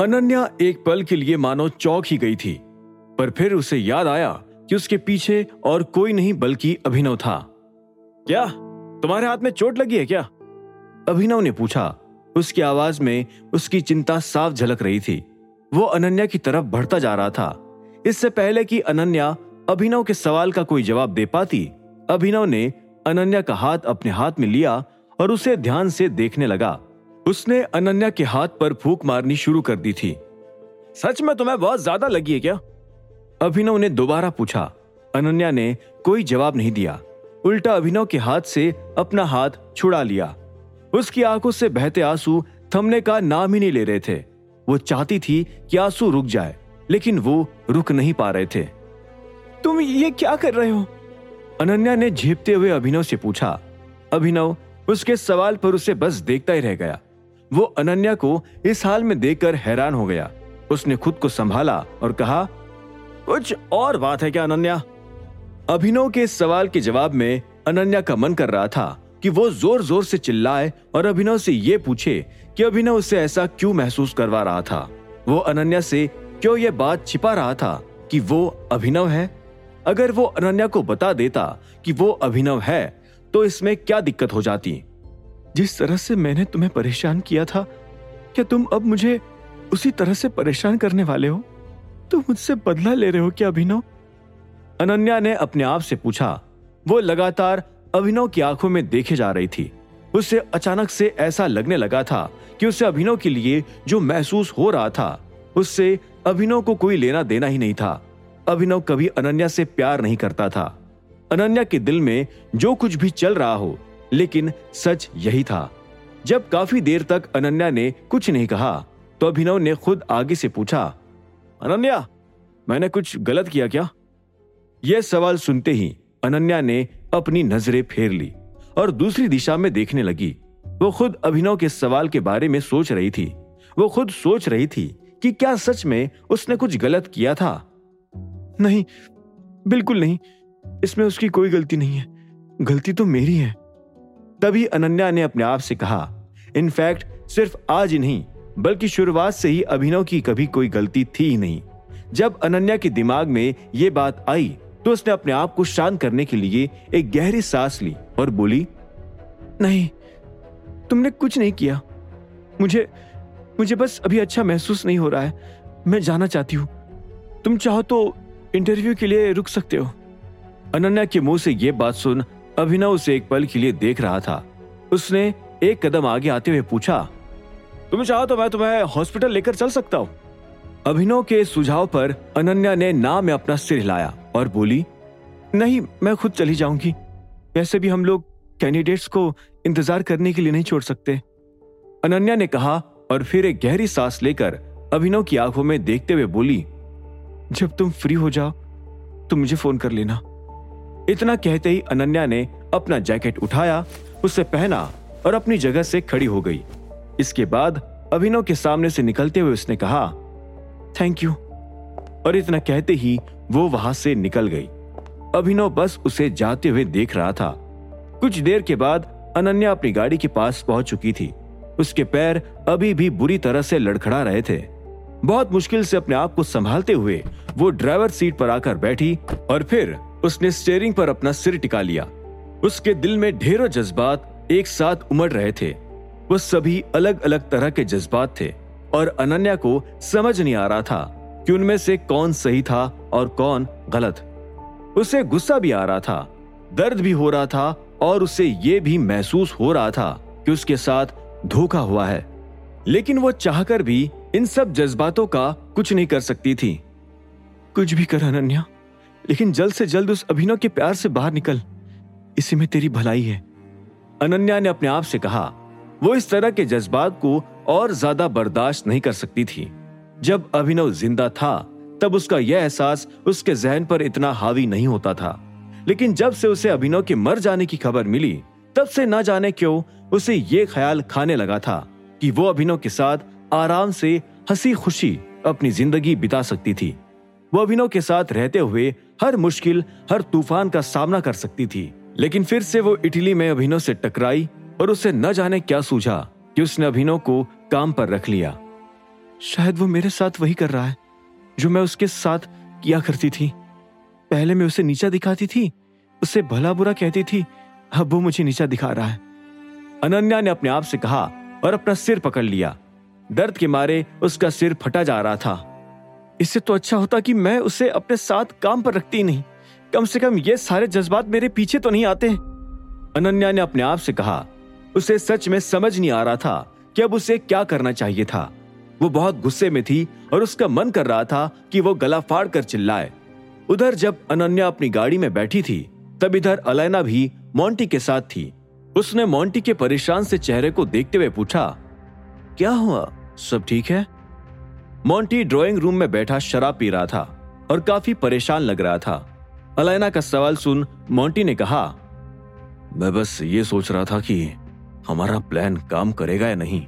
अनन्या एक पल के लिए मानो चौक ही गई थी, पर फिर उसे याद आया कि उसके पीछे और कोई नहीं बल्कि अभिनव था। क्या? तुम्हारे हाथ में चोट लगी है क्या? अभिनव ने पूछा। उसकी आवाज़ में उसकी चिंता साफ़ झलक रही थी। वो अनन्या की तरफ़ बढ़ता जा रहा था। इससे पहले कि अनन्या अभिनव के सवाल का कोई जवाब दे पाती, अभिनव ने अनन्या का हाथ अपने हाथ में लिया और उसे ध्यान से देखने लगा। उसने अनन्या के हाथ पर फूक मारनी शुरू कर दी थी। सच में तुम्हें बहुत ज़्यादा लगी है क्या? अभिनव ने दोबारा पूछा। अनन्या ने कोई जवाब नहीं दिया। उल्टा अभिनव के हाथ से अपना हाथ छुड़ा लिया। उसकी आँखों से बहते आँसू थमने का नाम ही नहीं ले रहे थे। वो चाहती थी कि आँसू रुक जाए, लेकिन वो रुक नहीं पा रहे थे। तुम ये क्या कर रहे हो? अनन्या ने झेपते हुए अभिनव से पूछा। अभिनव उसके सवाल पर उसे बस देखता ही रह गया। वो अनन्या को इस हाल में देखकर हैरान हो गया। उसने खुद को संभाला और कहा, कुछ और बात है क्या अनन्या? अभिनव के इस सवाल के जवाब में अनन्या का मन कर रहा था कि वो ज़ोर ज़ोर से चिल्लाए और अभिनव से ये पूछे कि अभिनव उसे ऐसा क्यों महसूस करवा रहा था। वो अनन्या से, क्यों ये बात छिपा रहा था कि वो अभिनव है? अगर वो अनन्या को बता देता कि वो अभिनव है तो इसमें क्या दिक्कत हो जाती? जिस तरह से मैंने तुम्हें परेशान किया था, क्या तुम अब मुझे उसी तरह से परेशान करने वाले हो? तुम मुझसे बदला ले रहे हो क्या, अभिनव? अनन्या ने अपने आप से पूछा। वो लगातार अभिनव की आँखों में देखे जा रही थी। उसे अचानक से ऐसा लगने लगा था कि उसे अभिनव के लिए जो महसूस हो रहा था, उससे अभिनव को कोई लेना देना ही नहीं था। अभिनव कभी अनन्या से प्यार नहीं करता था। अनन्या के दिल में जो कुछ भी चल रहा हो लेकिन सच यही था। जब काफ़ी देर तक अनन्या ने कुछ नहीं कहा तो अभिनव ने खुद आगे से पूछा, अनन्या, मैंने कुछ गलत किया क्या? यह सवाल सुनते ही अनन्या ने अपनी नज़रें फेर ली और दूसरी दिशा में देखने लगी। वो खुद अभिनव के सवाल के बारे में सोच रही थी। वो खुद सोच रही थी कि क्या सच में उसने कुछ गलत किया था। नहीं, बिल्कुल नहीं, इसमें उसकी कोई गलती नहीं है। गलती तो मेरी है। तभी अनन्या ने अपने आप से कहा इनफैक्ट सिर्फ़ आज ही नहीं, बल्कि शुरुआत से ही अभिनव की कभी कोई गलती थी ही नहीं। जब अनन्या के दिमाग में ये बात आई तो उसने अपने आप को शांत करने के लिए एक गहरी सांस ली और बोली, नहीं, तुमने कुछ नहीं किया। मुझे मुझे बस अभी अच्छा महसूस नहीं हो रहा है। मैं जाना चाहती हूँ। तुम चाहो तो इंटरव्यू के लिए रुक सकते हो अनन्या के मुँह से यह बात सुन अभिनव उसे एक पल के लिए देख रहा था। उसने एक कदम आगे आते हुए पूछा तुम चाहो तो मैं तुम्हें हॉस्पिटल लेकर चल सकता हूँ? अभिनव के सुझाव पर अनन्या ने ना में अपना सिर हिलाया और बोली, नहीं, मैं खुद चली जाऊँगी। वैसे भी हम लोग कैंडिडेट्स को इंतज़ार करने के लिए नहीं छोड़ सकते। अनन्या ने कहा और फिर एक गहरी सांस लेकर अभिनव की आँखों में देखते हुए बोली, जब तुम फ्री हो जाओ तो मुझे फ़ोन कर लेना। इतना कहते ही अनन्या ने अपना जैकेट उठाया, उसे पहना और अपनी जगह से खड़ी हो गई। इसके बाद अभिनव के सामने से निकलते हुए उसने कहा थैंक यू और इतना कहते ही वो वहाँ से निकल गई। अभिनव बस उसे जाते हुए देख रहा था। कुछ देर के बाद अनन्या अपनी गाड़ी के पास पहुँच चुकी थी। उसके पैर अभी भी बुरी तरह से लड़खड़ा रहे थे। बहुत मुश्किल से अपने आप को संभालते हुए वो ड्राइवर सीट पर आकर बैठी और फिर उसने स्टेयरिंग पर अपना सिर टिका लिया। उसके दिल में ढेरों जज्बात एक साथ उमड़ रहे थे। वो सभी अलग अलग तरह के जज्बात थे और अनन्या को समझ नहीं आ रहा था कि उनमें से कौन सही था और कौन गलत। उसे गुस्सा भी आ रहा था, दर्द भी हो रहा था और उसे ये भी महसूस हो रहा था कि उसके साथ धोखा हुआ है। लेकिन वो चाहकर भी इन सब जज्बातों का कुछ नहीं कर सकती थी। कुछ भी कर अनन्या। लेकिन जल्द से जल्द उस अभिनव के प्यार से बाहर निकल। इसी में तेरी भलाई है। अनन्या ने अपने आप से कहा, वो इस तरह के जज्बात को और ज़्यादा बर्दाश्त नहीं कर सकती थी। जब अभिनव ज़िंदा था, तब उसका यह एहसास उसके जहन पर इतना हावी नहीं होता था। लेकिन जब से उसे अभिनव के मर जाने की खबर मिली, तब से न जाने क्यों उसे ये ख्याल खाने लगा था कि वो अभिनव के साथ आराम से हँसी खुशी अपनी ज़िंदगी बिता सकती थी। वो अभिनव के साथ रहते हुए हर मुश्किल, हर तूफ़ान का सामना कर सकती थी। लेकिन फिर से वो इटली में अभिनव से टकराई और उसे न जाने क्या सूझा कि उसने अभिनव को काम पर रख लिया। शायद वो मेरे साथ वही कर रहा है, जो मैं उसके साथ किया करती थी। पहले मैं उसे नीचा दिखाती थी, उसे भला बुरा कहती थी, अब वो मुझे नीचा दिखा रहा है। अनन्या ने अपने आप से कहा और अपना सिर पकड़ लिया। दर्द के मारे उसका सिर फटा जा रहा था। इससे तो अच्छा होता कि मैं उसे अपने साथ काम पर रखती नहीं। कम से कम ये सारे जज्बात मेरे पीछे तो नहीं आते। अनन्या ने अपने आप से कहा, उसे सच में समझ नहीं आ रहा था कि अब उसे क्या करना चाहिए था। वो बहुत गुस्से में थी और उसका मन कर रहा था कि वो गला फाड़ कर चिल्लाए। उधर जब अनन्या अपनी गाड़ी में बैठी थी, तब इधर अलैना भी मोंटी के साथ थी। उसने मोंटी के परेशान से चेहरे को देखते हुए पूछा, क्या हुआ? सब ठीक है? मोंटी ड्राइंग रूम में बैठा शराब पी रहा था और काफ़ी परेशान लग रहा था। अलैना का सवाल सुन मोंटी ने कहा, मैं बस ये सोच रहा था कि हमारा प्लान काम करेगा या नहीं?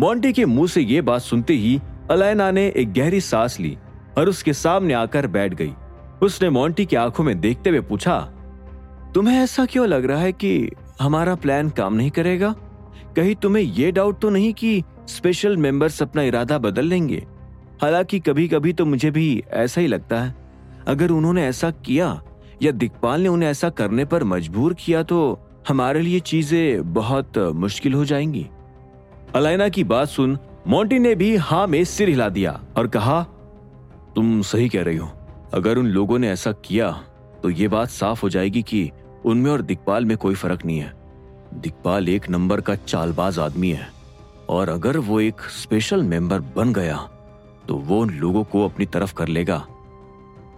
मोंटी के मुँह से ये बात सुनते ही अलैना ने एक गहरी सांस ली और उसके सामने आकर बैठ गई। उसने मोंटी की आँखों में देखते हुए पूछा, तुम्हें ऐसा क्यों लग रहा है कि हमारा प्लान काम नहीं करेगा? कहीं तुम्हें यह डाउट तो नहीं कि स्पेशल मेंबर्स अपना इरादा बदल लेंगे। हालाँकि कभी कभी तो मुझे भी ऐसा ही लगता है। अगर उन्होंने ऐसा किया, या दिक्पाल ने उन्हें ऐसा करने पर मजबूर किया तो हमारे लिए चीज़ें बहुत मुश्किल हो जाएँगी। अलाइना की बात सुन, मोंटी ने भी हाँ में सिर हिला दिया और कहा, तुम सही कह रही हो। अगर उन लोगों ने ऐसा किया तो ये बात साफ़ हो जाएगी कि उनमें और दिक्पाल में कोई फ़र्क नहीं है। दिक्पाल एक नंबर का चालबाज आदमी है। और अगर वो एक स्पेशल मेंबर बन गया तो वो उन लोगों को अपनी तरफ़ कर लेगा।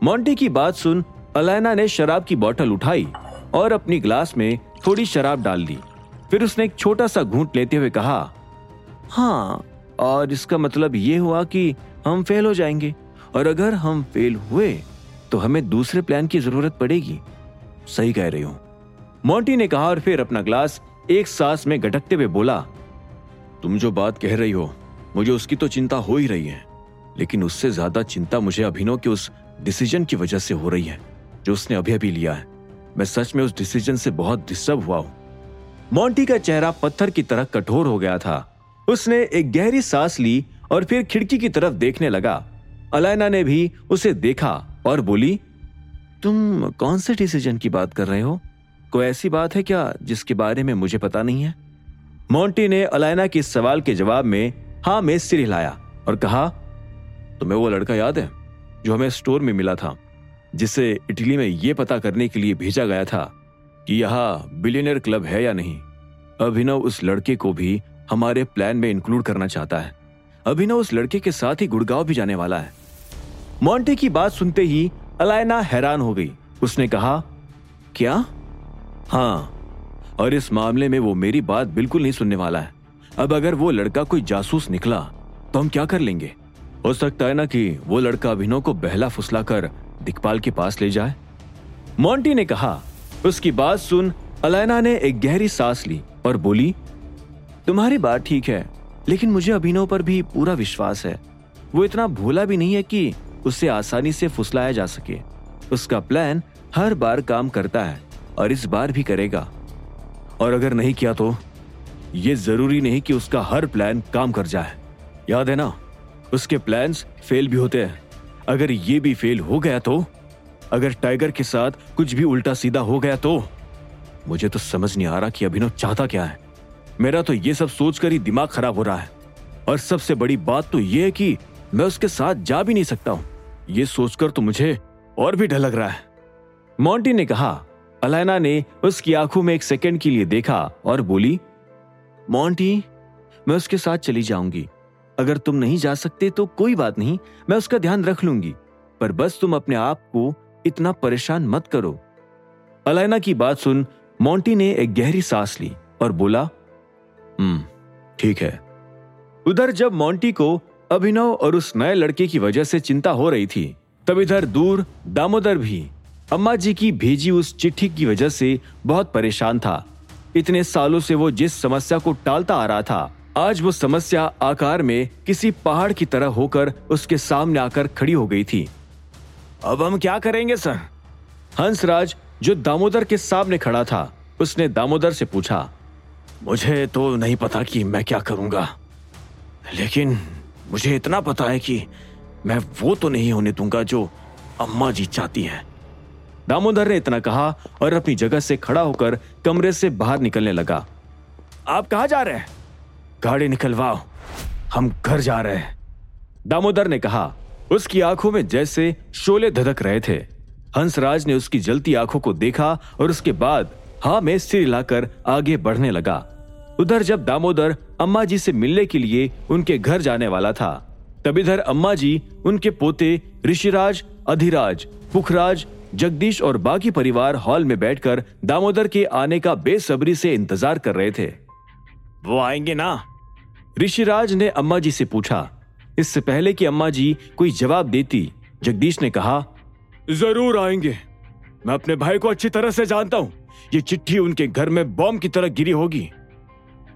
मोंटी की बात सुन अलैना ने शराब की बोतल उठाई और अपनी ग्लास में थोड़ी शराब डाल दी। फिर उसने एक छोटा सा घूंट लेते हुए कहा हाँ और इसका मतलब ये हुआ कि हम फेल हो जाएँगे। और अगर हम फेल हुए तो हमें दूसरे प्लान की ज़रूरत पड़ेगी। सही कह रही हूँ। मोंटी ने कहा और फिर अपना ग्लास एक सांस में गटकते हुए बोला तुम जो बात कह रही हो, मुझे उसकी तो चिंता हो ही रही है। लेकिन उससे ज़्यादा चिंता मुझे अभिनव के उस डिसीज़न की वजह से हो रही है, जो उसने अभी अभी लिया है। मैं सच में उस डिसीज़न से बहुत डिस्टर्ब हुआ हूँ। मोंटी का चेहरा पत्थर की तरह कठोर हो गया था। उसने एक गहरी सांस ली और फिर खिड़की की तरफ़ देखने लगा। अलैना ने भी उसे देखा और बोली, तुम कौन से डिसीज़न की बात कर रहे हो? कोई ऐसी बात है क्या जिसके बारे में मुझे पता नहीं है? मोंटी ने अलायना के सवाल के जवाब में हाँ में सिर हिलाया और कहा, तुम्हें वो लड़का याद है जो हमें स्टोर में मिला था, जिसे इटली में यह पता करने के लिए भेजा गया था कि यहाँ बिलियनर क्लब है या नहीं? अभिनव उस लड़के को भी हमारे प्लान में इंक्लूड करना चाहता है। अभिनव उस लड़के के साथ ही गुड़गांव भी जाने वाला है। मोंटी की बात सुनते ही अलायना हैरान हो गई। उसने कहा, क्या? हाँ और इस मामले में वो मेरी बात बिल्कुल नहीं सुनने वाला है। अब अगर वो लड़का कोई जासूस निकला तो हम क्या कर लेंगे? हो सकता है ना कि वो लड़का अभिनव को बहला फुसला कर दिखपाल के पास ले जाए। मोंटी ने कहा, उसकी बात सुन अलैना ने एक गहरी सांस ली और बोली, तुम्हारी बात ठीक है, लेकिन मुझे अभिनव पर भी पूरा विश्वास है। वो इतना भोला भी नहीं है कि उसे आसानी से फुसलाया जा सके। उसका प्लान हर बार काम करता है और इस बार भी करेगा। और अगर नहीं किया तो? ये ज़रूरी नहीं कि उसका हर प्लान काम कर जाए। याद है ना? उसके प्लान्स फेल भी होते हैं। अगर ये भी फेल हो गया तो? अगर टाइगर के साथ कुछ भी उल्टा सीधा हो गया तो? मुझे तो समझ नहीं आ रहा कि अभिनव चाहता क्या है। मेरा तो ये सब सोचकर ही दिमाग खराब हो रहा है। और सबसे बड़ी बात तो यह है कि मैं उसके साथ जा भी नहीं सकता हूँ। ये सोचकर तो मुझे और भी डर लग रहा है। मोंटी ने कहा अलायना ने उसकी आँखों में एक सेकंड के लिए देखा और बोली मोंटी मैं उसके साथ चली जाऊँगी। अगर तुम नहीं जा सकते तो कोई बात नहीं, मैं उसका ध्यान रख लूँगी। पर बस तुम अपने आप को इतना परेशान मत करो। अलायना की बात सुन मोंटी ने एक गहरी सांस ली और बोला हम्म ठीक है। उधर जब मोंटी को अभिनव और उस नए लड़के की वजह से चिंता हो रही थी, तब इधर दूर दामोदर भी अम्मा जी की भेजी उस चिट्ठी की वजह से बहुत परेशान था। इतने सालों से वो जिस समस्या को टालता आ रहा था, आज वो समस्या आकार में किसी पहाड़ की तरह होकर उसके सामने आकर खड़ी हो गई थी। अब हम क्या करेंगे, सर? हंसराज जो दामोदर के सामने खड़ा था, उसने दामोदर से पूछा, मुझे तो नहीं पता कि मैं क्या करूँगा, लेकिन मुझे इतना पता है कि मैं वो तो नहीं होने दूँगा जो अम्मा जी चाहती है। दामोदर ने इतना कहा और अपनी जगह से खड़ा होकर कमरे से बाहर निकलने लगा। आप कहा जा रहे हैं? गाड़ी निकलवाओ। हम घर जा रहे हैं। दामोदर ने कहा, उसकी आँखों में जैसे शोले धधक रहे थे। हंसराज ने उसकी जलती आँखों को देखा और उसके बाद हा में सिर हिलाकर आगे बढ़ने लगा। उधर जब दामोदर अम्मा जी से मिलने के लिए उनके घर जाने वाला था, तब इधर अम्मा जी, उनके पोते ऋषिराज, अधिराज, पुखराज जगदीश और बाकी परिवार हॉल में बैठकर दामोदर के आने का बेसब्री से इंतज़ार कर रहे थे। वो आएँगे ना? ऋषिराज ने अम्मा जी से पूछा। इससे पहले कि अम्मा जी कोई जवाब देती जगदीश ने कहा ज़रूर आएँगे। मैं अपने भाई को अच्छी तरह से जानता हूँ। ये चिट्ठी उनके घर में बॉम्ब की तरह गिरी होगी।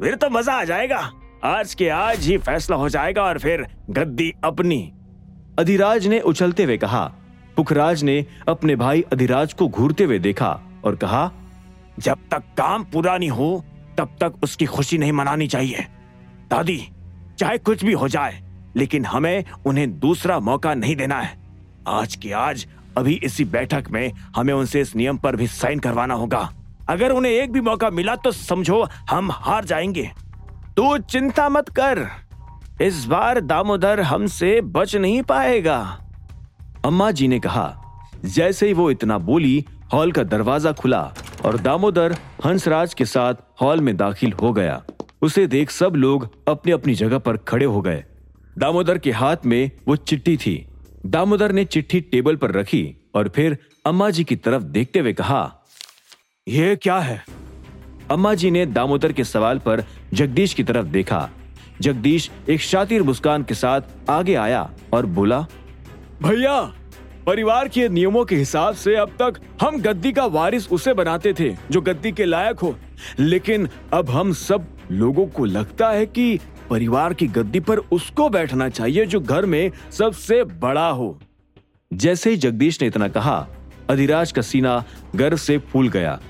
फिर तो मज़ा आ जाएगा। आज के आज ही फैसला हो जाएगा और फिर गद्दी अपनी। अधिराज ने उछलते हुए कहा पुखराज ने अपने भाई अधिराज को घूरते हुए देखा और कहा, जब तक काम पूरा नहीं हो, तब तक उसकी खुशी नहीं मनानी चाहिए। दादी, चाहे कुछ भी हो जाए, लेकिन हमें उन्हें दूसरा मौका नहीं देना है। आज की आज, अभी इसी बैठक में हमें उनसे इस नियम पर भी साइन करवाना होगा। अगर उन्हें एक भी मौका मिला तो समझो हम हार जाएँगे। तू चिंता मत कर। इस बार दामोदर हमसे बच नहीं पाएगा। अम्मा जी ने कहा, जैसे ही वो इतना बोली, हॉल का दरवाज़ा खुला और दामोदर हंसराज के साथ हॉल में दाखिल हो गया। उसे देख सब लोग अपनी अपनी जगह पर खड़े हो गए। दामोदर के हाथ में वो चिट्ठी थी। दामोदर ने चिट्ठी टेबल पर रखी और फिर अम्मा जी की तरफ़ देखते हुए कहा यह क्या है? अम्मा जी ने दामोदर के सवाल पर जगदीश की तरफ़ देखा। जगदीश एक शातिर मुस्कान के साथ आगे आया और बोला भैया, परिवार के नियमों के हिसाब से अब तक हम गद्दी का वारिस उसे बनाते थे, जो गद्दी के लायक हो। लेकिन अब हम सब लोगों को लगता है कि परिवार की गद्दी पर उसको बैठना चाहिए जो घर में सबसे बड़ा हो। जैसे ही जगदीश ने इतना कहा, अधिराज का सीना गर्व से फूल गया।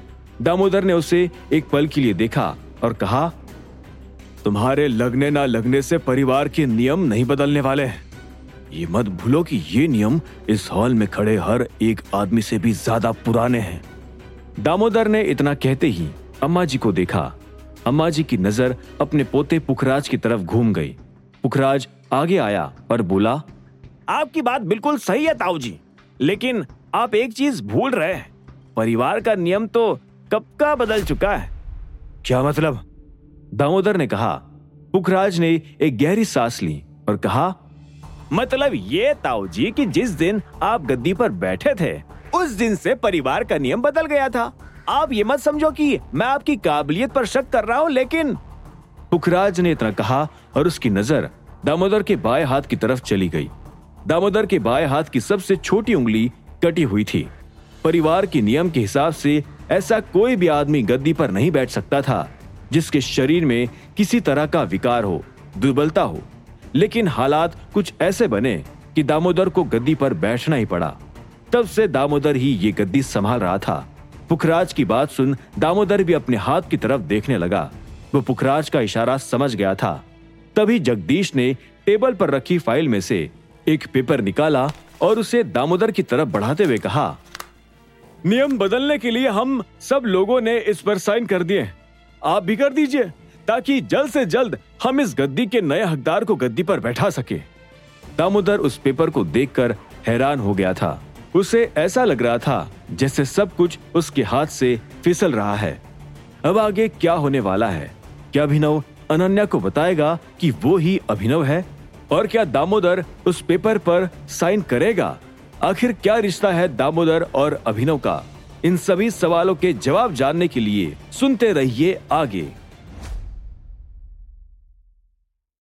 दामोदर ने उसे एक पल के लिए देखा और कहा, तुम्हारे लगने ना लगने से परिवार के नियम नहीं बदलने वाले हैं। ये मत भूलो कि ये नियम इस हॉल में खड़े हर एक आदमी से भी ज़्यादा पुराने हैं। दामोदर ने इतना कहते ही अम्मा जी को देखा। अम्मा जी की नज़र अपने पोते पुखराज की तरफ़ घूम गई। पुखराज आगे आया और बोला आपकी बात बिल्कुल सही है ताऊ जी लेकिन आप एक चीज़ भूल रहे हैं। परिवार का नियम तो कब का बदल चुका है? क्या मतलब? दामोदर ने कहा पुखराज ने एक गहरी सांस ली और कहा मतलब ये ताऊ जी कि जिस दिन आप गद्दी पर बैठे थे, उस दिन से परिवार का नियम बदल गया था। आप ये मत समझो कि मैं आपकी काबिलियत पर शक कर रहा हूँ, लेकिन पुखराज ने इतना कहा और उसकी नज़र दामोदर के बाएँ हाथ की तरफ़ चली गई। दामोदर के बाएँ हाथ की सबसे छोटी उंगली कटी हुई थी। परिवार के नियम के हिसाब से ऐसा कोई भी आदमी गद्दी पर नहीं बैठ सकता था, जिसके शरीर में किसी तरह का विकार हो, दुर्बलता हो। लेकिन हालात कुछ ऐसे बने कि दामोदर को गद्दी पर बैठना ही पड़ा। तब से दामोदर ही ये गद्दी संभाल रहा था। पुखराज की बात सुन दामोदर भी अपने हाथ की तरफ़ देखने लगा। वो पुखराज का इशारा समझ गया था। तभी जगदीश ने टेबल पर रखी फ़ाइल में से एक पेपर निकाला और उसे दामोदर की तरफ़ बढ़ाते हुए कहा, नियम बदलने के लिए हम सब लोगों ने इस पर साइन कर दिए आप भी कर दीजिए। ताकि जल्द से जल्द हम इस गद्दी के नए हकदार को गद्दी पर बैठा सके। दामोदर उस पेपर को देखकर हैरान हो गया था। उसे ऐसा लग रहा था जैसे सब कुछ उसके हाथ से फिसल रहा है। अब आगे क्या होने वाला है? क्या अभिनव अनन्या को बताएगा कि वो ही अभिनव है? और क्या दामोदर उस पेपर पर साइन करेगा? आखिर क्या रिश्ता है दामोदर और अभिनव का? इन सभी सवालों के जवाब जानने के लिए सुनते रहिए आगे।